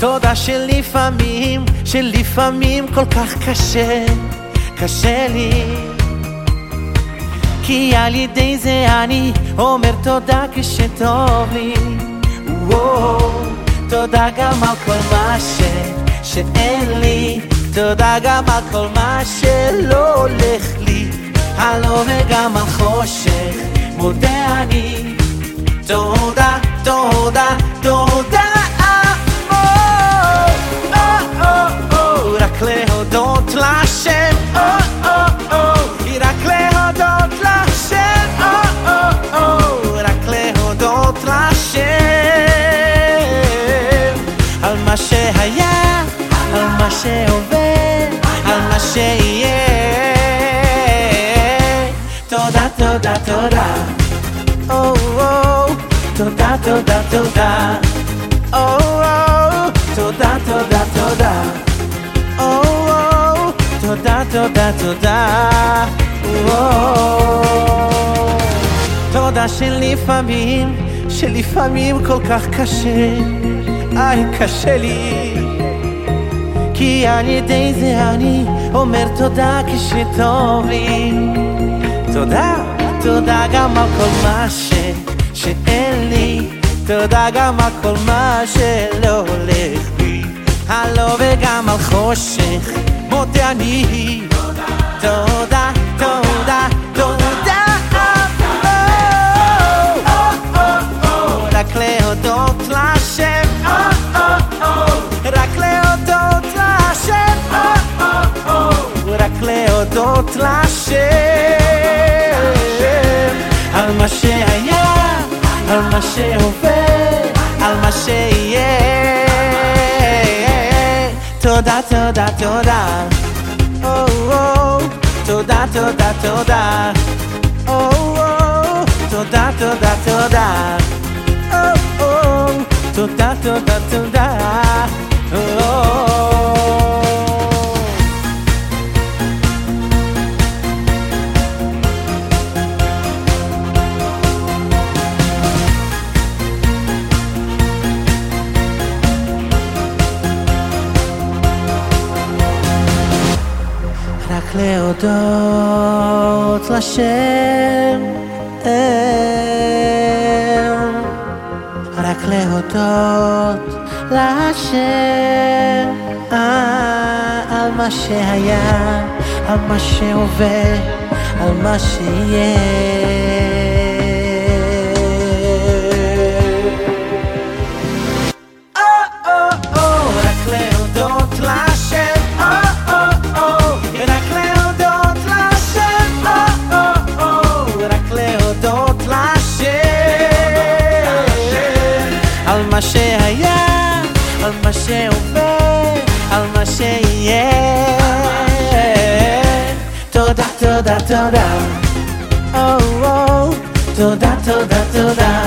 תודה שלפעמים, שלפעמים כל כך קשה, קשה לי. כי על ידי זה אני אומר תודה כשטוב לי. תודה גם על כל מה ש... שאין לי, תודה גם על כל מה שלא הולך לי. הלא וגם על חושך, מודה אני. תודה, תודה, תודה. רק להודות לשם, רק להודות לשם, רק להודות לשם על מה שהיה, על מה שעובר, על מה שיהיה. תודה, תודה, תודה. Oh, oh, תודה, תודה, תודה. Oh, oh, תודה, תודה, תודה. Oh, oh, תודה, תודה, תודה. תודה שלפעמים, שלפעמים כל כך קשה, איי, קשה לי. כי על ידי זה אני אומר תודה כשטוב לי. תודה, תודה גם על כל מה ש... שאין לי, תודה גם על כל מה שלא הולך לי. הלא וגם על חושך, מודה אני. תודה, תודה, תודה. רק להודות לשם, רק להודות לשם, רק להודות לשם על מה שהיה, על מה שהווה, על מה שיהיה. תודה, תודה, תודה. תודה, תודה, תודה. תודה, תודה, תודה. תודה, תודה, תודה. להודות לשם, רק להודות לשם על מה שהיה, על מה שהווה, על מה שיהיה. שהווה, על מה שיהיה. תודה, תודה, תודה. Oh, oh, תודה, תודה, תודה.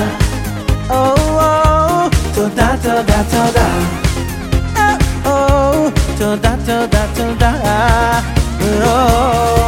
Oh, oh, תודה, תודה, תודה. Oh, oh, תודה, תודה, תודה. Oh,